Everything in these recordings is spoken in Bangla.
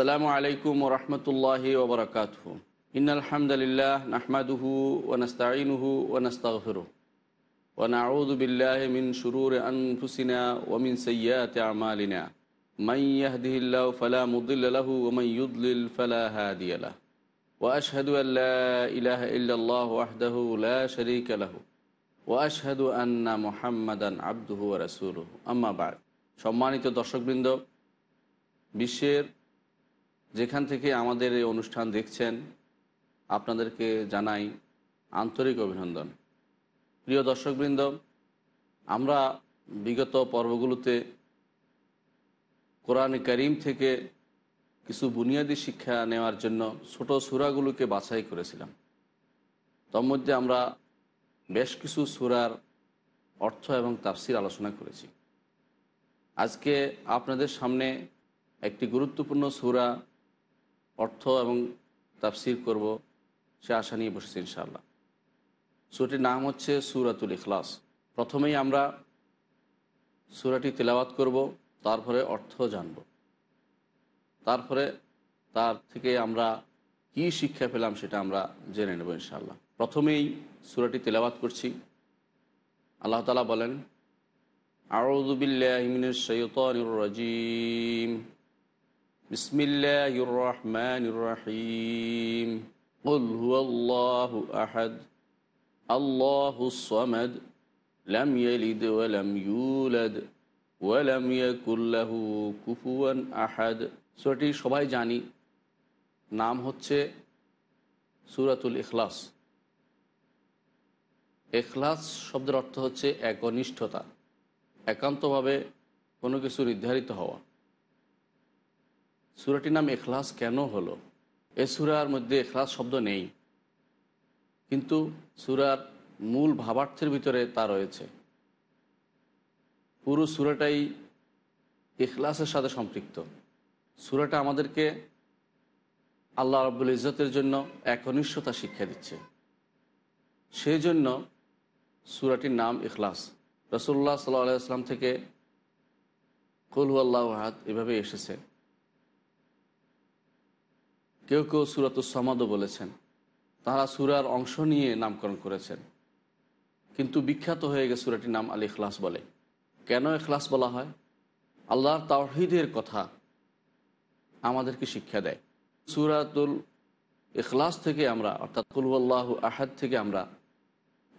আসসালামু আলাইকুম রহমতুল্লাহ ওবরাকাত ইনালহামদুলিল্লাহ নাহমাদুহু ওনস্তাইনুহু ওনস্তাগফিরু ونعوذ بالله من شرور أنفسنا ومن سيئات أعمالنا من يهده الله فلا مضل له ومن يضلل فلا هادي له وأشهد أن لا إله إلا الله وحده لا شريك له وأشهد أن محمدا عبده ورسوله أما بعد সম্মানিত দর্শকবৃন্দ বিশ্বের যেখান থেকে আমাদের এই অনুষ্ঠান দেখছেন, আপনাদেরকে জানাই আন্তরিক অভিনন্দন। প্রিয় দর্শকবৃন্দ, আমরা বিগত পর্বগুলোতে কোরআন করিম থেকে কিছু বুনিয়াদী শিক্ষা নেওয়ার জন্য ছোট সুরাগুলোকে বাছাই করেছিলাম। তোর মধ্যে আমরা বেশ কিছু সুরার অর্থ এবং তাফসির আলোচনা করেছি। আজকে আপনাদের সামনে একটি গুরুত্বপূর্ণ সুরা অর্থ এবং তাফসির করব, সে আশা নিয়ে বসেছি ইনশাআল্লাহ। সুরাটির নাম হচ্ছে সুরাতুল ইখলাস। প্রথমেই আমরা সুরাটি তেলাওয়াত করব, তারপরে অর্থ জানব। তারপরে তার থেকে আমরা কি শিক্ষা পেলাম সেটা আমরা জেনে নেব ইনশাআল্লাহ। প্রথমেই সুরাটি তেলাওয়াত করছি। আল্লাহ তালা বলেন আউদুবিল্লাহমিনের সৈতনুর রাজিম। بسم الله الرحمن الرحيم قل هو الله أحد الله الصمد لم يلد ولم يولد ولم يكن له كفوا أحد সুরাটি সবাই জানি নাম হচ্ছে সুরাতুল ইখলাস এখলাস শব্দের অর্থ হচ্ছে একনিষ্ঠতা একান্তভাবে কোনো কিছু নির্ধারিত হওয়া সুরাটির নাম এখলাস কেন হলো? এ সুরার মধ্যে এখলাস শব্দ নেই, কিন্তু সুরার মূল ভাবার্থের ভিতরে তা রয়েছে। পুরো সুরাটাই এখলাসের সাথে সম্পৃক্ত। সুরাটা আমাদেরকে আল্লাহ রব্বুল ইজতের জন্য একনিষ্ঠতা শিক্ষা দিচ্ছে। সেই জন্য সুরাটির নাম ইখলাস রসুল্লাহ সাল্লাহ আসলাম থেকে কলহু আল্লাহ এভাবে এসেছে। কেউ কেউ সুরাত সমাদও বলেছেন। তারা সুরার অংশ নিয়ে নামকরণ করেছেন। কিন্তু বিখ্যাত হয়ে গেছে সুরাটির নাম আল ইখলাস বলে। কেন এখলাস বলা হয়? আল্লাহর তাওহিদের কথা আমাদেরকে শিক্ষা দেয়। সুরাতুল ইখলাস থেকে আমরা, অর্থাৎ কুলুল্লাহ আহাদ থেকে আমরা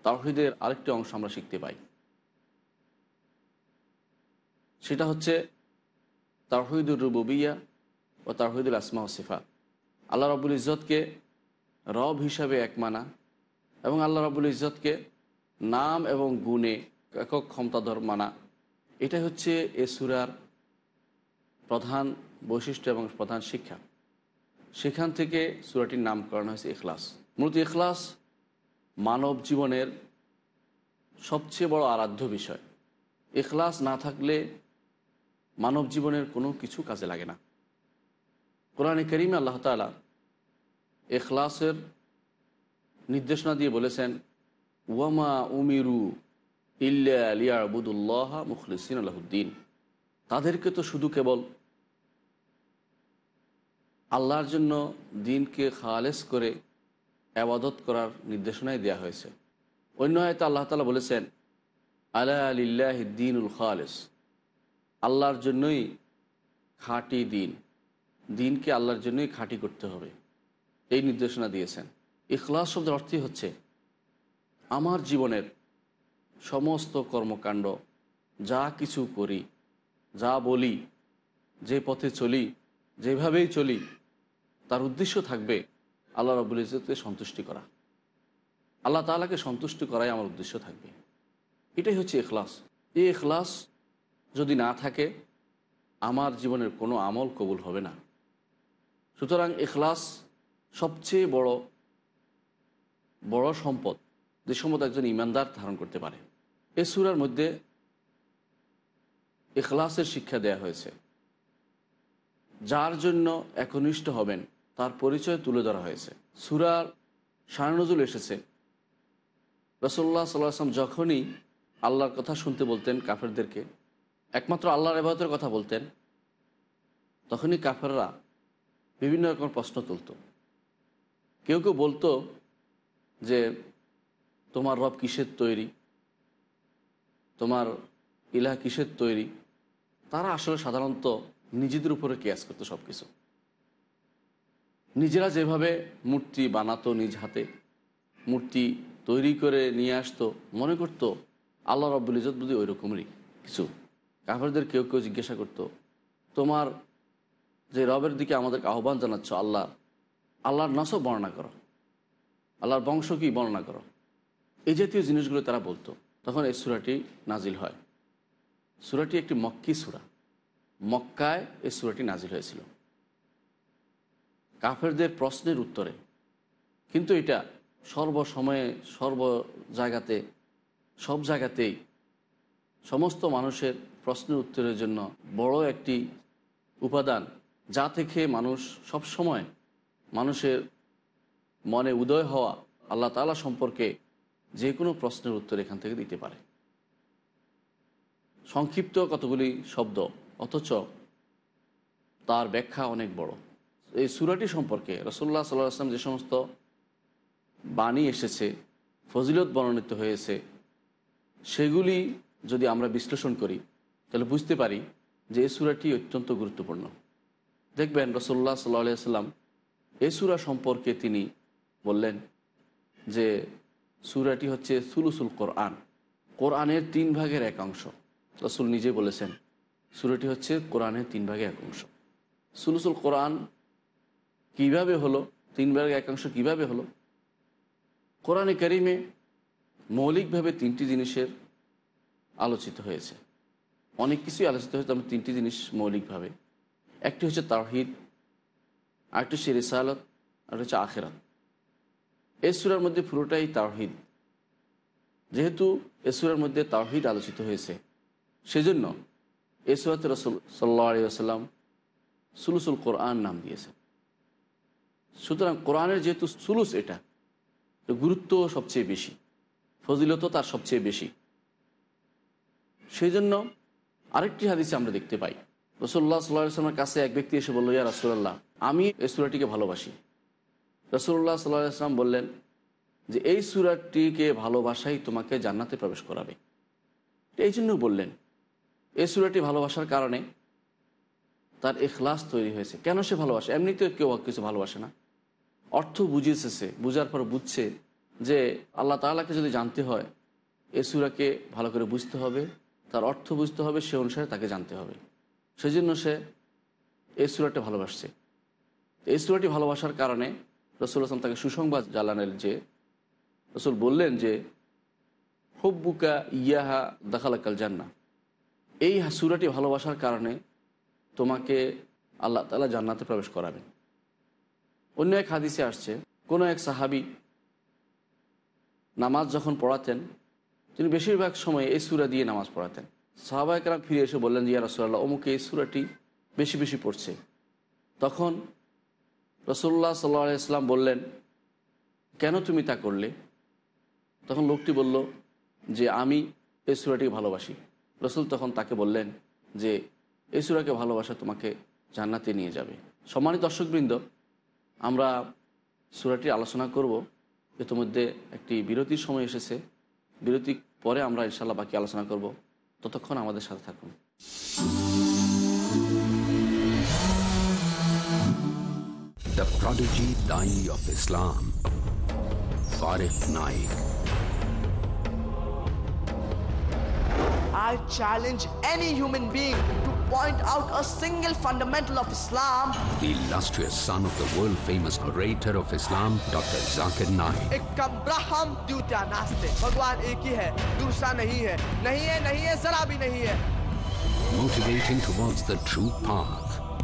তাওহিদের আরেকটি অংশ আমরা শিখতে পাই। সেটা হচ্ছে তাহিদুর রুবিয়া ও তাহিদুল আসমা সিফাত। আল্লাহ রবুল ইজতকে রব হিসাবে এক মানা এবং আল্লাহ রবুল ইজতকে নাম এবং গুণে একক ক্ষমতাধর মানা। এটাই হচ্ছে এ সুরার প্রধান বৈশিষ্ট্য এবং প্রধান শিক্ষা। সেখান থেকে সুরাটির নামকরণ হয়েছে এখলাস মূলত এখলাস মানব জীবনের সবচেয়ে বড় আরাধ্য বিষয়। এখলাস না থাকলে মানব জীবনের কোনো কিছু কাজে লাগে না। কোরআনে করিমে আল্লাহ তালা এখলাসের নির্দেশনা দিয়ে বলেছেন, ওয়ামা উমিরু ইল্লা আলিয়াবুদুল্লাহ মুখলিসিন আলাহুদ্দিন। তাদেরকে তো শুধু কেবল আল্লাহর জন্য দিনকে খালেস করে আবাদত করার নির্দেশনাই দেওয়া হয়েছে। অন্য হয়তো আল্লাহ তালা বলেছেন, আলা আলিল্লাহ দিনুল খালেস। আল্লাহর জন্যই খাঁটি দিন। দিনকে আল্লাহর জন্যই খাঁটি করতে হবে। এই নির্দেশনা দিয়েছেন। ইখলাস শব্দের অর্থই হচ্ছে, আমার জীবনের সমস্ত কর্মকাণ্ড, যা কিছু করি, যা বলি, যে পথে চলি, যেভাবেই চলি, তার উদ্দেশ্য থাকবে আল্লাহ রবুল ইজতকে সন্তুষ্টি করা। আল্লাহ তালাকে সন্তুষ্টি করাই আমার উদ্দেশ্য থাকবে। এটাই হচ্ছে এখলাস এই এখলাস যদি না থাকে, আমার জীবনের কোনো আমল কবুল হবে না। সুতরাং এখলাস সবচেয়ে বড় বড় সম্পদ যে সম্পদ একজন ইমানদার ধারণ করতে পারে। এ সুরার মধ্যে এখলাসের শিক্ষা দেয়া হয়েছে। যার জন্য একনিষ্ঠ হবেন, তার পরিচয় তুলে ধরা হয়েছে। সুরার শাহনজুল এসেছে। রসল্লাহ সাল্লাম যখনই আল্লাহর কথা শুনতে বলতেন কাফেরদেরকে, একমাত্র আল্লাহর এবাদতের কথা বলতেন, তখনই কাফেররা বিভিন্ন রকম প্রশ্ন তুলত। কেউ কেউ বলতো যে, তোমার রব কিসের তৈরি? তোমার ইলাহ কিসের তৈরি? তারা আসলে সাধারণত নিজেদের উপরে কেয়াস করতো সব কিছু নিজেরা যেভাবে মূর্তি বানাতো নিজ হাতে, মূর্তি তৈরি করে নিয়ে আসতো, মনে করতো, আল্লাহ রব্বুল ইজত বুঝি ওই রকমেরই কিছু। কাফেরদের কেউ কেউ জিজ্ঞাসা করতো, তোমার যে রবের দিকে আমাদেরকে আহ্বান জানাচ্ছ আল্লাহ আল্লাহর নসব বর্ণনা করো। আল্লাহর বংশ কি বর্ণনা করো। এই জাতীয় জিনিসগুলো তারা বলতো। তখন এই সুরাটি নাজিল হয়। সুরাটি একটি মক্কি সুরা। মক্কায় এই সুরাটি নাজিল হয়েছিল। কাফেরদের প্রশ্নের উত্তরে। কিন্তু এটা সর্বসময়ে, সর্ব জায়গাতে, সব জায়গাতেই সমস্ত মানুষের প্রশ্নের উত্তরের জন্য বড় একটি উপাদান যা থেকে মানুষ সব সময় মানুষের মনে উদয় হওয়া আল্লাহ তালা সম্পর্কে যে কোনো প্রশ্নের উত্তর এখান থেকে দিতে পারে। সংক্ষিপ্ত কতগুলি শব্দ, অথচ তার ব্যাখ্যা অনেক বড়। এই সুরাটি সম্পর্কে রসল্লাহ সাল্লাহ আসলাম যে সমস্ত বাণী এসেছে, ফজিলত বর্ণিত হয়েছে, সেগুলি যদি আমরা বিশ্লেষণ করি, তাহলে বুঝতে পারি যে এই সুরাটি অত্যন্ত গুরুত্বপূর্ণ। দেখবেন রসল্লাহ সাল্লাহ সাল্লাম এই সুরা সম্পর্কে তিনি বললেন যে সুরাটি হচ্ছে সুলুসুল কোরআন। কোরআনের তিন ভাগের এক অংশ। রসুল নিজে বলেছেন, সুরাটি হচ্ছে কোরআনের তিন ভাগের এক অংশ। সুলুসুল কোরআন কীভাবে হলো? তিন ভাগের একাংশ কীভাবে হলো? কোরআনে কারিমে মৌলিকভাবে তিনটি জিনিসের আলোচিত হয়েছে। অনেক কিছুই আলোচিত হয়েছে, তবে তিনটি জিনিস মৌলিকভাবে। একটি হচ্ছে তাহিদ আরেকটি হচ্ছে রিসালত আর হচ্ছে আখেরাত। এই সুরার মধ্যে পুরোটাই তাওহিদ। যেহেতু এ সুরার মধ্যে তাওহিদ আলোচিত হয়েছে, সেজন্য এ সুরাতে রসুল সাল্লা আলী সুলুসুল কোরআন নাম দিয়েছেন। সুতরাং কোরআনের যেহেতু সুলুস এটা গুরুত্ব সবচেয়ে বেশি ফজিলত তার সবচেয়ে বেশি। সেই জন্য আরেকটি হাদিসে আমরা দেখতে পাই রসুল্লাহ সাল্লাহ আসলামের কাছে এক ব্যক্তি এসে বলল, ইয়া রাসুল্লাহ আমি এই সুরাটিকে ভালোবাসি। রসুল্লাহ সাল্লাহ আসলাম বললেন যে, এই সুরাটিকে ভালোবাসাই তোমাকে জান্নাতে প্রবেশ করাবে। এই জন্য বললেন, এই সুরাটি ভালোবাসার কারণে তার এখলাস তৈরি হয়েছে। কেন সে ভালোবাসে? এমনিতে কেউ কিছু ভালোবাসে না। অর্থ বুঝিয়েছে সে, বুঝার পর বুঝছে যে, আল্লাহ তালাকে যদি জানতে হয় এ সুরাকে ভালো করে বুঝতে হবে, তার অর্থ বুঝতে হবে, সে অনুসারে তাকে জানতে হবে। সেজন্য সে এই সুরাটা ভালোবাসছে। এই সুরাটি ভালোবাসার কারণে রসুল আসলাম তাকে সুসংবাদ জ্বালানের যে, রসুল বললেন যে, হব্বুকা ইয়াহা দাখালাকাল জান্না এই সুরাটি ভালোবাসার কারণে তোমাকে আল্লাহ তালা জান্নাতে প্রবেশ করাবেন। অন্য এক হাদিসে আসছে, কোনো এক সাহাবি নামাজ যখন পড়াতেন, তিনি বেশিরভাগ সময় এই সুরা দিয়ে নামাজ পড়াতেন। সাহাবাহিকরা ফিরে এসে বললেন যে রসুল্লাহ অমুকে এই সুরাটি বেশি বেশি পড়ছে। তখন রসুল্লাহ সাল্লাহ ইসলাম বললেন, কেন তুমি তা করলে? তখন লোকটি বলল, যে আমি এই সুরাটিকে ভালোবাসি। রসুল তখন তাকে বললেন, যে এই সুরাকে ভালোবাসা তোমাকে জান্নাতে নিয়ে যাবে। সম্মানিত দর্শকবৃন্দ, আমরা সুরাটি আলোচনা করব। ইতিমধ্যে একটি বিরতির সময় এসেছে। বিরতি পরে আমরা ইনশাল্লাহ বাকি আলোচনা করব। ততক্ষণ আমাদের সাথে থাকুন The prodigy Dai of Islam, Farif Naik. I challenge any human being to point out a single fundamental of Islam, The illustrious son of the world famous orator of Islam, Dr. Zakir Naik. एकम ब्रह्म द्वितीय नास्ते भगवान एक ही है दूसरा नहीं है नहीं है नहीं है जरा भी नहीं है motivating towards the true path.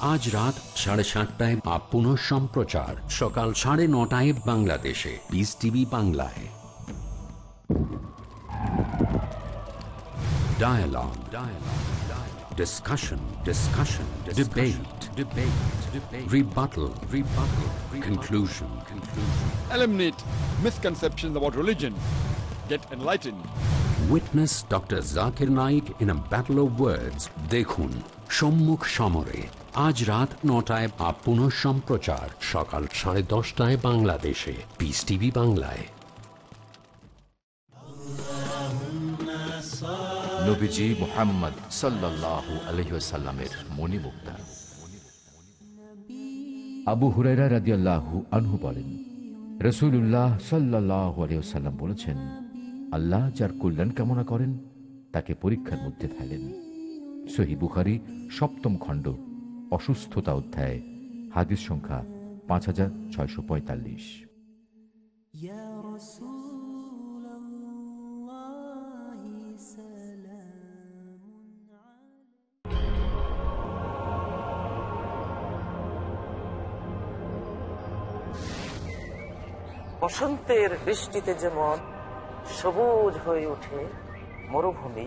আজ রাত সাড়ে সাতটায় বা পুনঃ সম্প্রচার সকাল সাড়ে নটায় বাংলাদেশে পিস টিভি বাংলায় Dialogue. Dialogue. Dialogue. Discussion. Discussion. Debate. Debate. Debate. Rebuttal. Rebuttal. Rebuttal. Conclusion. Conclusion. Eliminate misconceptions about religion. Get enlightened. Witness Dr. Zakir Naik in a battle of words. দেখুন সম্মুখ সমরে আজ রাত নটায় বা পুনঃ সম্প্রচার, সকাল সাড়ে দশটায় বাংলাদেশে। পিস টিভি বাংলায়। নবীজি মোহাম্মদ সাল্লাল্লাহু আলহিসাল্লামের মণিমুক্তা। আবু হুরাইরা রাদিয়াল্লাহু আনহু বলেন বলেছেন, আল্লাহ যার কল্যাণ কামনা করেন, তাকে পরীক্ষার মধ্যে ফেলেন। সহি বুখারি সপ্তম খণ্ড। অসুস্থতা অধ্যায়, হাদিস সংখ্যা পাঁচ হাজার ছয়শো পঁয়তাল্লিশ। বসন্তের বৃষ্টিতে যেমন সবুজ হয়ে ওঠে মরুভূমি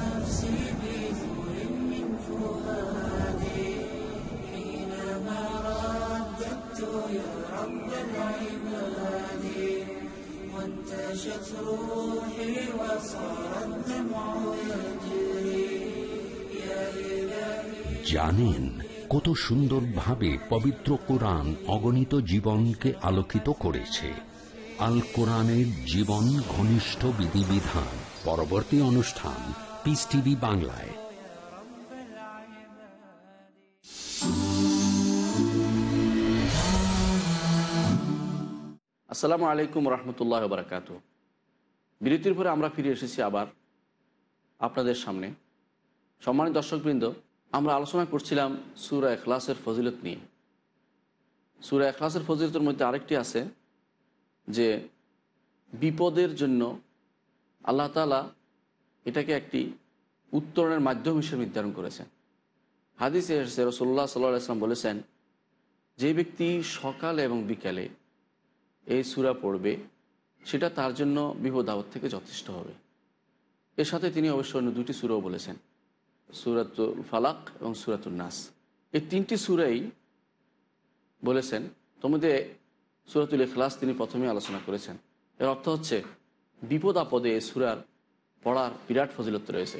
জানেন কত সুন্দরভাবে পবিত্র কোরআন অগণিত জীবনকে আলোকিত করেছে। আল কোরআনের জীবন ঘনিষ্ঠ বিধিবিধান। পরবর্তী অনুষ্ঠান পিস টিভি বাংলায়। আসসালামু আলাইকুম রহমতুল্লাহ বারকাত বিরতির পরে আমরা ফিরে এসেছি আবার আপনাদের সামনে। সম্মানিত দর্শকবৃন্দ, আমরা আলোচনা করছিলাম সুরা এখলাসের ফজিলত নিয়ে। সুরা এখলাসের ফজিলতের মধ্যে আরেকটি আছে যে বিপদের জন্য আল্লাহ তালা এটাকে একটি উত্তরণের মাধ্যম হিসেবে নির্ধারণ করেছেন। হাদিসে এসেছে রসোল্লা সাল্লাহ আসলাম বলেছেন, যে ব্যক্তি সকালে এবং বিকালে এই সুরা পড়বে সেটা তার জন্য বিপদ আপদ থেকে যথেষ্ট হবে। এর সাথে তিনি অবশ্য অন্য দুটি সুরাও বলেছেন, সুরাতুল ফালাক এবং সুরাতুল নাস। এই তিনটি সুরাই বলেছেন, তোমাদের সুরাতুল ইখলাস তিনি প্রথমে আলোচনা করেছেন। এর অর্থ হচ্ছে, বিপদ আপদে এই সুরার পড়ার বিরাট ফজিলত রয়েছে।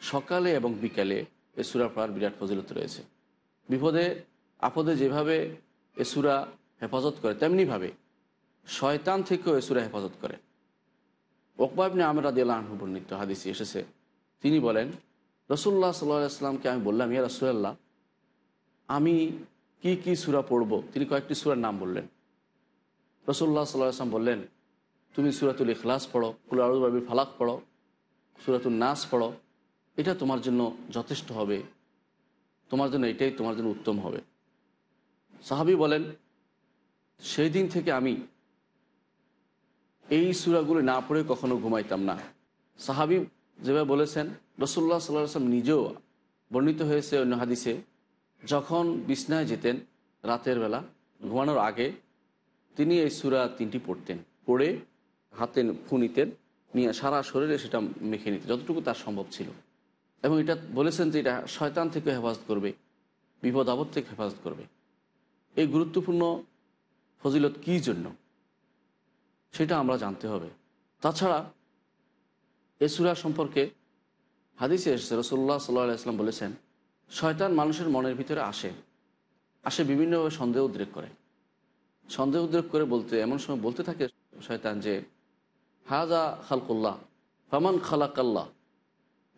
সকালে এবং বিকালে এ সুরা পড়ার বিরাট ফজিলত রয়েছে। বিপদে, আপদে যেভাবে এ সুরা হেফাজত করে, তেমনিভাবে শয়তান থেকেও এ সুরা হেফাজত করে। ওকবাবনে আমরা দিল্লা আনহু বর্ণিত হাদিসি এসেছে, তিনি বলেন রসুল্লাহ সাল্লাহ আসলামকে আমি বললাম, ইয়া রসুল্লাহ আমি কি কি সুরা পড়ব? তিনি কয়েকটি সুরার নাম বললেন। রসুল্লাহ সাল্লাহ আসলাম বললেন, তুমি সুরাতুল ইখলাস পড়ো কুলারুবাবির ফালাক পড়ো সুরাতুল নাস পড়ো, এটা তোমার জন্য যথেষ্ট হবে, তোমার জন্য এটাই তোমার জন্য উত্তম হবে। সাহাবি বলেন, সেই দিন থেকে আমি এই সুরাগুলো না পড়ে কখনো ঘুমাইতাম না। সাহাবি যেভাবে বলেছেন রসুল্লাহ সাল্লাহ আসলাম নিজেও বর্ণিত হয়েছে অন্য হাদিসে, যখন বিছনায় যেতেন রাতের বেলা, ঘুমানোর আগে তিনি এই সুরা তিনটি পড়তেন। পড়ে হাতে ফু নিতেন, নিয়ে সারা শরীরে সেটা মেখে নিতেন, যতটুকু তার সম্ভব ছিল। এবং এটা বলেছেন যে এটা শয়তান থেকে হেফাজত করবে, বিপদ আপদ থেকে হেফাজত করবে। এই গুরুত্বপূর্ণ ফজিলত কী জন্য? সেটা আমরা জানতে হবে। তাছাড়া এ সুরা সম্পর্কে হাদিসে এসেছে রসুল্লাহ সাল্লাহ ইসলাম বলেছেন, শয়তান মানুষের মনের ভিতরে আসে আসে বিভিন্নভাবে সন্দেহ উদ্রেক করে। সন্দেহ উদ্রেক করে বলতে, এমন সময় বলতে থাকে শয়তান যে হাজা খালকুল্লাহ, ফামান খালাকাল্লাহ।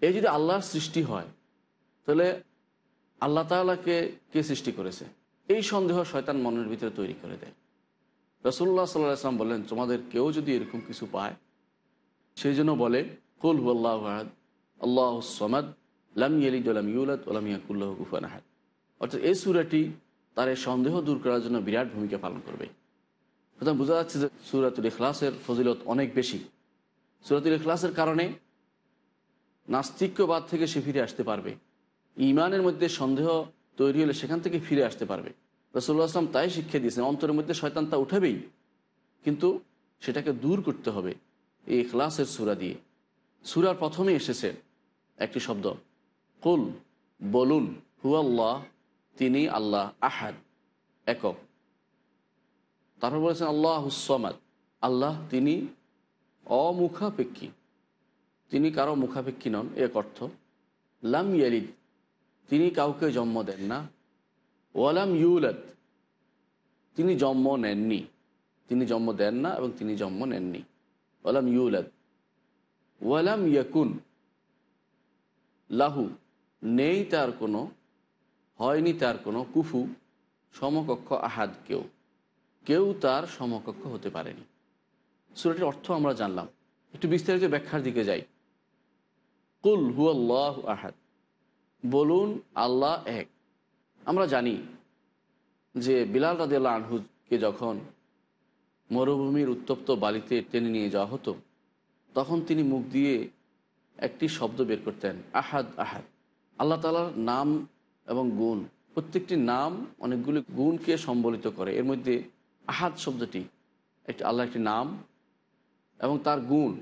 এই যদি আল্লাহর সৃষ্টি হয়, তাহলে আল্লাহ তাআলাকে কে সৃষ্টি করেছে? এই সন্দেহ শয়তান মনের ভিতরে তৈরি করে দেয়। রসুল্লাহ সাল্লাহ আসলাম বললেন, তোমাদের কেউ যদি এরকম কিছু পায়, সেই জন্য বলে, কুল হু আল্লাহ আহাদ, আল্লাহ সমাদ, লাম ইয়ালিদ ওলাম ইউলাদ ওলাম ইয়াকুল্লাহ কুফান আহাদ। অর্থাৎ এই সুরাটি তার এই সন্দেহ দূর করার জন্য বিরাট ভূমিকা পালন করবে। সুতরাং বোঝা যাচ্ছে যে সুরাতুল ইখলাসের ফজিলত অনেক বেশি। সুরাতুল ইখলাসের কারণে নাস্তিক্যবাদ থেকে সে ফিরে আসতে পারবে। ইমানের মধ্যে সন্দেহ তৈরি হলে সেখান থেকে ফিরে আসতে পারবে। রসুল্লাহ আসলাম তাই শিক্ষা দিয়েছেন, অন্তরের মধ্যে শয়তান তা উঠাবেই। কিন্তু সেটাকে দূর করতে হবে এই ক্লাসের সুরা দিয়ে। সুরার প্রথমে এসেছে একটি শব্দ, কুল, বলুন হু আল্লাহ তিনি আল্লাহ আহাদ, একক। তারপর বলেছেন, আল্লাহ হুসমাদ আল্লাহ তিনি অমুখাপেক্ষী। তিনি কারও মুখাপেক্ষী নন এক অর্থ, লাম ইয়ালিদ, তিনি কাউকে জন্ম দেন না। ওয়ালাম ইউলাদ, তিনি জন্ম নেননি। তিনি জন্ম দেন না এবং তিনি জন্ম নেননি। ওয়ালাম ইউলাদ, ওয়ালাম ইয়াকুন, লাহু নেই তার কোনো, হয়নি তার কোনো কুফু, সমকক্ষ আহাদ কেউ। কেউ তার সমকক্ষ হতে পারেনি। সুরাটির অর্থ আমরা জানলাম। একটু বিস্তারিত ব্যাখ্যার দিকে যাই। কুল হু আল্লাহ আহাদ, বলুন আল্লাহ এক। আমরা জানি যে বিলাল রাদিয়াল্লাহ আনহুকে যখন মরুভূমির উত্তপ্ত বালিতে টেনে নিয়ে যাওয়া হতো, তখন তিনি মুখ দিয়ে একটি শব্দ বের করতেন, আহাদ আহাদ। আল্লাহ তালার নাম এবং গুণ, প্রত্যেকটি নাম অনেকগুলি গুণকে সম্বলিত করে। এর মধ্যে আহাদ শব্দটি, একটি আল্লাহ একটি নাম এবং তার গুণ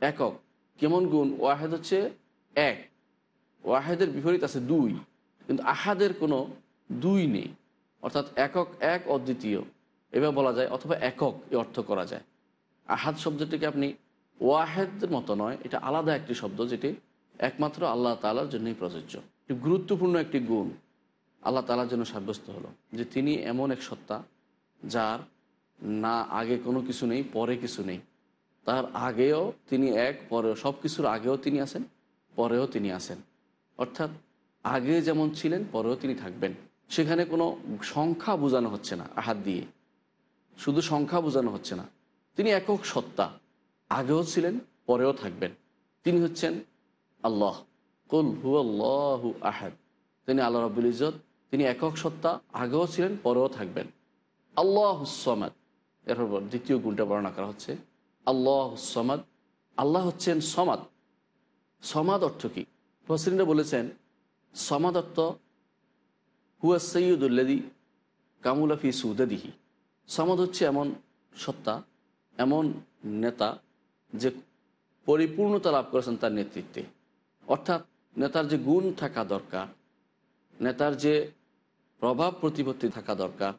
একক। কেমন গুণ? ওয়াহেদ হচ্ছে এক। ওয়াহেদের বিপরীত আছে দুই। কিন্তু আহাদের কোনো দুই নেই। অর্থাৎ একক, এক, অদ্বিতীয়। এভাবে বলা যায়, অথবা একক, এ অর্থ করা যায়। আহাদ শব্দটিকে আপনি ওয়াহেদের মতো নয়, এটা আলাদা একটি শব্দ যেটি একমাত্র আল্লাহ তালার জন্যই প্রযোজ্য। গুরুত্বপূর্ণ একটি গুণ আল্লাহ তালার জন্য সাব্যস্ত হলো, যে তিনি এমন এক সত্তা যার না আগে কোনো কিছু নেই, পরে কিছু নেই। তার আগেও তিনি এক, পরেও সব কিছুর আগেও তিনি আছেন, পরেও তিনি আছেন। অর্থাৎ আগে যেমন ছিলেন, পরেও তিনি থাকবেন। সেখানে কোনো সংখ্যা বোঝানো হচ্ছে না আহাত দিয়ে। শুধু সংখ্যা বোঝানো হচ্ছে না। তিনি একক সত্তা। আগেও ছিলেন, পরেও থাকবেন। তিনি হচ্ছেন আল্লাহ। কুল হু আল্লাহ আহাদ। তিনি আল্লাহ রবুল ইজত তিনি একক সত্তা। আগেও ছিলেন, পরেও থাকবেন। আল্লাহ সমাদ। এরপর দ্বিতীয় গুণটা বর্ণনা করা হচ্ছে। আল্লাহ সমাদ। আল্লাহ হচ্ছেন সমাদ। সমাদ অর্থ কি? ফসরিনরা বলেছেন সমাদ অর্থ হুয়া সৈয়দুল্লাদি কামুলাফি সুদাদিহি। সমাদ হচ্ছে এমন সত্তা, এমন নেতা যে পরিপূর্ণতা লাভ করেছেন তার নেতৃত্বে। অর্থাৎ নেতার যে গুণ থাকা দরকার, নেতার যে প্রভাব প্রতিপত্তি থাকা দরকার,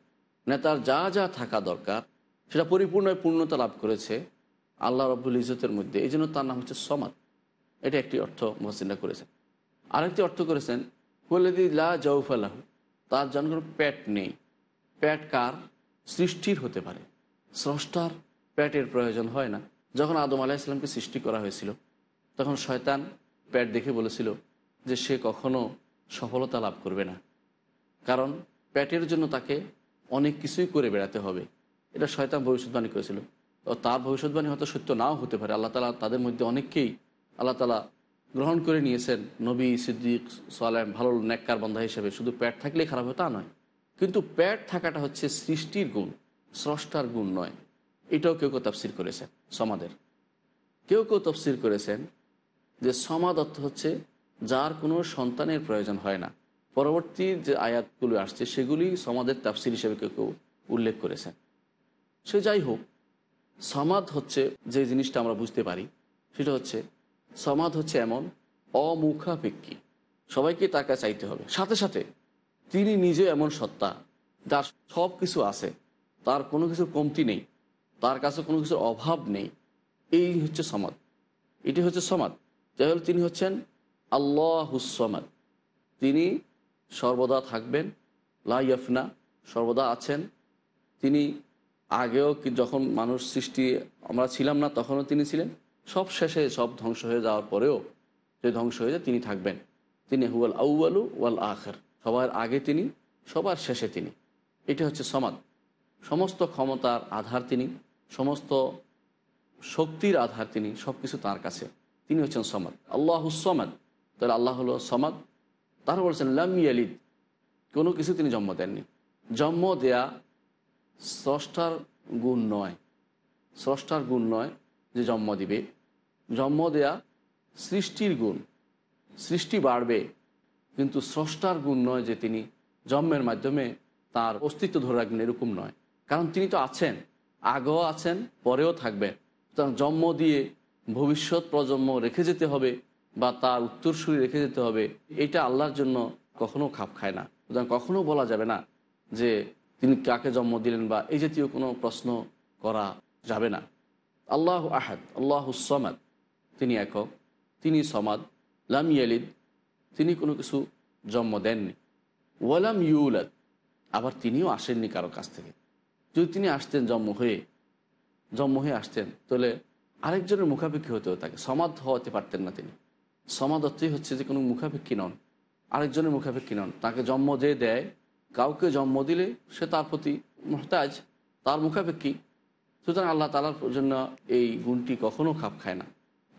নেতার যা যা থাকা দরকার, সেটা পরিপূর্ণ পূর্ণতা লাভ করেছে আল্লাহ রব্বুল ইজতের মধ্যে। এই জন্য তার নাম হচ্ছে সমাদ। এটা একটি অর্থ মহসিনা করেছেন। আরেকটি অর্থ করেছেন হুয়াল্লাদি লা জাউফালাহ তার যেন কোনো প্যাট নেই। প্যাট কার? সৃষ্টির হতে পারে। স্রষ্টার প্যাটের প্রয়োজন হয় না। যখন আদম আলাহ ইসলামকে সৃষ্টি করা হয়েছিল, তখন শয়তান প্যাট দেখে বলেছিল যে সে কখনো সফলতা লাভ করবে না। কারণ প্যাটের জন্য তাকে অনেক কিছুই করে বেড়াতে হবে। এটা শয়তান ভবিষ্যৎবাণী করেছিল। তার ভবিষ্যৎবাণী হয়তো সত্য নাও হতে পারে। আল্লাহ তালা তাদের মধ্যে অনেককেই, আল্লাহ তালা গ্রহণ করে নিয়েছেন নবী, সিদ্দিক, সালাম, ভালো নেককার বন্ধা হিসেবে। শুধু প্যাট থাকলেই খারাপ হয়, তা নয়। কিন্তু প্যাট থাকাটা হচ্ছে সৃষ্টির গুণ, স্রষ্টার গুণ নয়। এটাও কেউ কেউ তফসির করেছেন, সমাদের। কেউ কেউ তফসির করেছেন যে সমাদ অর্থ হচ্ছে যার কোনো সন্তানের প্রয়োজন হয় না। পরবর্তী যে আয়াতগুলো আসছে, সেগুলি সমাদের তাফসির হিসেবে কেউ কেউ উল্লেখ করেছেন। সে যাই হোক, সমাদ হচ্ছে যে জিনিসটা আমরা বুঝতে পারি, সেটা হচ্ছে সমাদ হচ্ছে এমন অমুখাপেক্ষী। সবাইকে তার কাছে চাইতে হবে। সাথে সাথে তিনি নিজে এমন সত্তা, যার সব কিছু আছে, তার কোনো কিছু কমতি নেই, তার কাছে কোনো কিছুর অভাব নেই। এই হচ্ছে সমাদ এটি হচ্ছে সমাদ যাই হোক, তিনি হচ্ছেন আল্লাহুসমাদ তিনি সর্বদা থাকবেন লাইফনা সর্বদা আছেন। তিনি আগেও যখন মানুষ সৃষ্টি, আমরা ছিলাম না, তখনও তিনি ছিলেন? সব শেষে সব ধ্বংস হয়ে যাওয়ার পরেও যে ধ্বংস হয়ে যায় তিনি থাকবেন। তিনি হুয়াল আউয়ালু ওয়াল আখের। সবার আগে তিনি, সবার শেষে তিনি। এটা হচ্ছে সমাদ। সমস্ত ক্ষমতার আধার তিনি, সমস্ত শক্তির আধার তিনি সব কিছু তাঁর কাছে। তিনি হচ্ছেন সমাদ। আল্লাহ সমাদ। তাহলে আল্লাহ হলো সমাদ। তারা বলছেন, লাম ইয়ালিদ। কোনো কিছু তিনি জন্ম দেননি। জন্ম দেয়া স্রষ্টার গুণ নয়। স্রষ্টার গুণ নয় যে জন্ম দিবে। জন্ম দেয়া সৃষ্টির গুণ। সৃষ্টি বাড়বে, কিন্তু স্রষ্টার গুণ নয় যে তিনি জন্মের মাধ্যমে তার অস্তিত্ব ধরে রাখবেন এরকম নয়। কারণ তিনি তো আছেন, আগেও আছেন, পরেও থাকবেন। সুতরাং জন্ম দিয়ে ভবিষ্যৎ প্রজন্ম রেখে যেতে হবে বা তার উত্তরসূরি রেখে যেতে হবে, এটা আল্লাহর জন্য কখনো খাপ খায় না। সুতরাং কখনো বলা যাবে না যে তিনি কাকে জন্ম দিলেন বা এই জাতীয় কোনো প্রশ্ন করা যাবে না। আল্লাহ আহাদ, আল্লাহ সমাদ। তিনি একক, তিনি সমাদ, লাম ইয়ালিদ, তিনি কোনো কিছু জন্ম দেননি। ওয়ালাম ইউলাদ, আবার তিনিও আসেননি কারও কাছ থেকে। যদি তিনি আসতেন জন্ম হয়ে জন্ম হয়ে আসতেন, তাহলে আরেকজনের মুখাপেক্ষী হতেও তাকে। সমাদ হওয়াতে পারতেন না তিনি। সমাদ অর্থই হচ্ছে যে কোনো মুখাপেক্ষী নন, আরেকজনের মুখাপেক্ষী নন। তাকে জন্ম যে দেয়, কাউকে জন্ম দিলে সে তার প্রতি মহতাজ, তার মুখাপেক্ষী। সুতরাং আল্লাহ তালার জন্য এই গুণটি কখনো খাপ খায় না।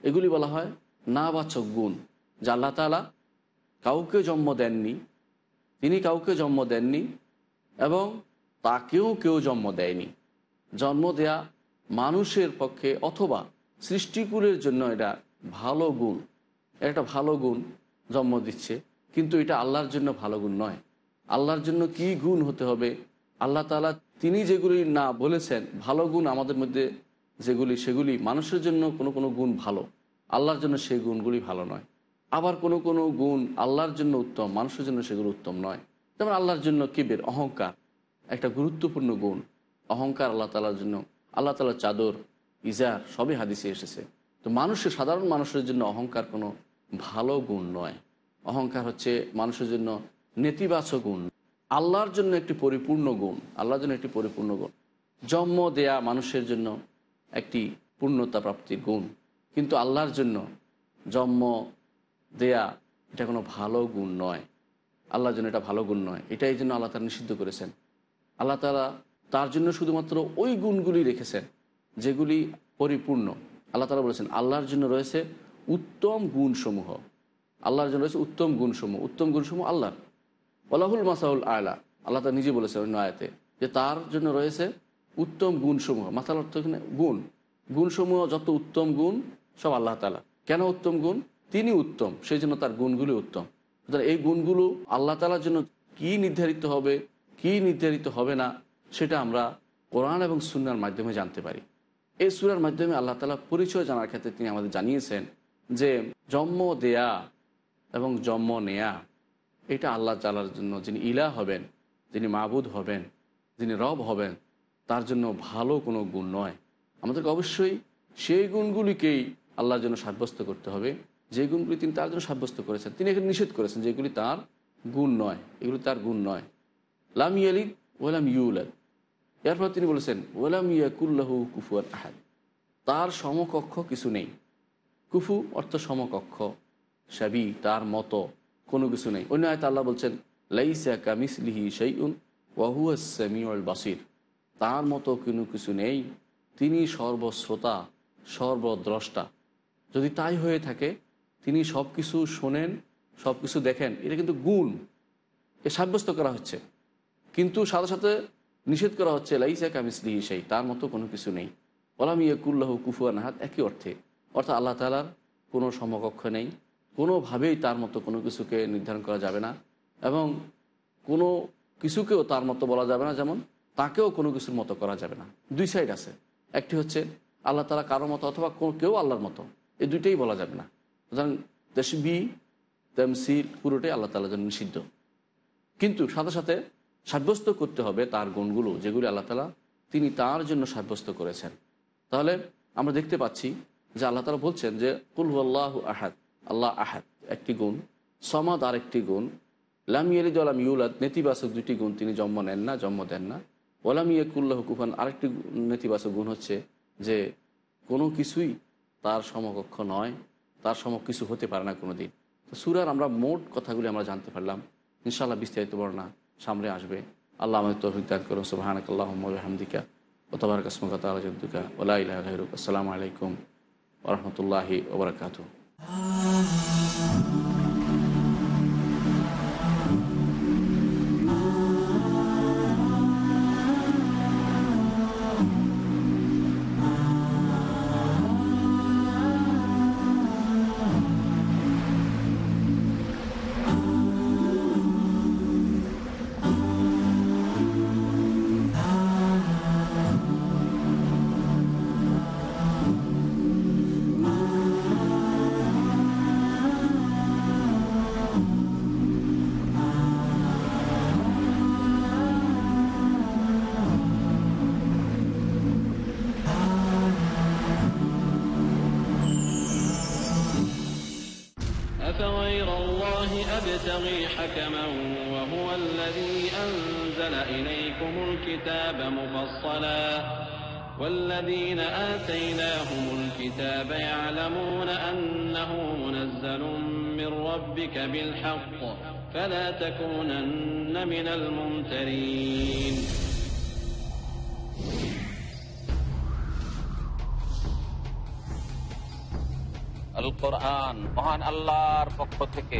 এগুলি বলা হয় নাবাচক গুণ, যে আল্লাহ তালা কাউকে জন্ম দেননি, তিনি কাউকে জন্ম দেননি এবং তাকেও কেউ জন্ম দেয়নি। জন্ম দেয়া মানুষের পক্ষে অথবা সৃষ্টিকুলের জন্য এটা ভালো গুণ, একটা ভালো গুণ জন্ম দিচ্ছে। কিন্তু এটা আল্লাহর জন্য ভালো গুণ নয়। আল্লাহর জন্য কি গুণ হতে হবে? আল্লাহ তালা তিনি যেগুলি না বলেছেন, ভালো গুণ আমাদের মধ্যে যেগুলি, সেগুলি মানুষের জন্য কোনো কোনো গুণ ভালো, আল্লাহর জন্য সেই গুণগুলি ভালো নয়। আবার কোনো কোনো গুণ আল্লাহর জন্য উত্তম, মানুষের জন্য সেগুলো উত্তম নয়। যেমন আল্লাহর জন্য কিবের, অহংকার, একটা গুরুত্বপূর্ণ গুণ। অহংকার আল্লাহ তালার জন্য, আল্লাহ তালার চাদর, ইজার, সবই হাদিসে এসেছে। তো মানুষের, সাধারণ মানুষের জন্য অহংকার কোনো ভালো গুণ নয়। অহংকার হচ্ছে মানুষের জন্য নেতিবাচক গুণ। আল্লাহর জন্য একটি পরিপূর্ণ গুণ, আল্লাহর জন্য একটি পরিপূর্ণ গুণ। জন্ম দেয়া মানুষের জন্য একটি পূর্ণতা প্রাপ্তির গুণ। কিন্তু আল্লাহর জন্য জন্ম দেয়া এটা কোনো ভালো গুণ নয়। আল্লাহর জন্য এটা ভালো গুণ নয়। এটাই জন্য আল্লাহ তারা নিষিদ্ধ করেছেন। আল্লাহ তালা তার জন্য শুধুমাত্র ওই গুণগুলি রেখেছেন যেগুলি পরিপূর্ণ। আল্লাহ তালা বলেছেন, আল্লাহর জন্য রয়েছে উত্তম গুণসমূহ। আল্লাহর জন্য রয়েছে উত্তম গুণসমূহ। উত্তম গুণসমূহ আল্লাহর। ওলাহুল মাসাউল আয়লা আল্লাহ তা নিজে বলেছেন অন্য আয়াতে যে তার জন্য রয়েছে উত্তম গুণসমূহ। মাথার অর্থ এখানে গুণ। গুণসমূহ যত উত্তম গুণ, সব আল্লাহ তালা কেন উত্তম গুণ? তিনি উত্তম সেই জন্য তার গুণগুলি উত্তম। এই গুণগুলো আল্লাহ তালার জন্য কি নির্ধারিত হবে, কি নির্ধারিত হবে না, সেটা আমরা কোরআন এবং সুন্নার মাধ্যমে জানতে পারি। এই সুরার মাধ্যমে আল্লাহ তালা পরিচয় জানার ক্ষেত্রে তিনি আমাদের জানিয়েছেন যে জন্ম দেয়া এবং জন্ম নেয়া, এটা আল্লাহ তালার জন্য যিনি ইলা হবেন, যিনি মাবুদ হবেন, যিনি রব হবেন তার জন্য ভালো কোনো গুণ নয়। আমাদেরকে অবশ্যই সেই গুণগুলিকেই আল্লাহর জন্য সাব্যস্ত করতে হবে। যে গুণগুলি তিনি তার জন্য সাব্যস্ত করেছেন, তিনি এখানে নিষেধ করেছেন যেগুলি তার গুণ নয়, এগুলি তার গুণ নয়। লাম ইয়ালিদ ওয়ালাম ইউলাদ। এরপর তিনি বলেছেন ওয়ালাম ইয়াকুল্লাহু কুফুয়ান আহাদ। তার সমকক্ষ কিছু নেই। কুফু অর্থ সমকক্ষ, সাবি, তার মতো কোনো কিছু নেই। অন্য আয়তা আল্লাহ বলছেন, লাইসা কামিসলিহি সেইউন ওয়াহুয়া সামিউল বাসির। তার মতো কোনো কিছু নেই। তিনি সর্বশ্রোতা, সর্বদ্রষ্টা। যদি তাই হয়ে থাকে, তিনি সব কিছু শোনেন সব কিছু দেখেন, এটা কিন্তু গুণ। এ সাব্যস্ত করা হচ্ছে। কিন্তু সাথে সাথে নিষেধ করা হচ্ছে, লাইসা কামিসলিহি সেই, তার মতো কোনো কিছু নেই। ওলাম ইয়াকুল্লাহ কুফুয়ান হাত একই অর্থে। অর্থাৎ আল্লাহ তালার কোনো সমকক্ষ নেই। কোনোভাবেই তার মতো কোনো কিছুকে নির্ধারণ করা যাবে না। এবং কোনো কিছুকেও তার মতো বলা যাবে না। যেমন তাকেও কোনো কিছুর মতো করা যাবে না। দুই সাইড আছে। একটি হচ্ছে আল্লাহ তালা কারও মতো অথবা কেউ আল্লাহর মতো। এই দুইটাই বলা যাবে না। সুতরাং দেশবি তেমসিল পুরোটাই আল্লাহ তালার জন্য নিষিদ্ধ। কিন্তু সাথে সাথে সাব্যস্ত করতে হবে তার গুণগুলো যেগুলি আল্লাহ তালা তিনি তার জন্য সাব্যস্ত করেছেন। তাহলে আমরা দেখতে পাচ্ছি যে আল্লাহ তালা বলছেন যে, কুল আল্লাহ আহাদ। আল্লাহ আহাদ, একটি গুণ। সমাদ আর একটি গুণ। লাম ইয়ালিদ আলাম ইউলাদ, নেতিবাচক দুটি গুণ তিনি জন্ম নেন না, জন্ম দেন না। ওলাম ইয়াকুল্লাহ কুফান আরেকটি নেতিবাচক গুণ হচ্ছে যে কোনো কিছুই তার সমকক্ষ নয়, তার সম কিছু হতে পারে না কোনো দিন তো সুরার আমরা মোট কথাগুলি আমরা জানতে পারলাম। ইনশাআল্লাহ বিস্তারিত বর্ণনা সামনে আসবে। আল্লাহ আমাদের তৌফিক দান করুন। সুবাহানক আল্লাহ হামদিকা ওতবার কাসমকা তালা জদ্দুকা। ওলা ইলাহ আসসালামু আলাইকুম ওরহমতুল্লাহি ওবরাকাতু أبتغي حكما وهو الذي أنزل إليكم الكتاب مفصلا والذين آتيناهم الكتاب يعلمون أنه منزل من ربك بالحق فلا تكونن من الممترين আল কোরআন মহান আল্লাহর পক্ষ থেকে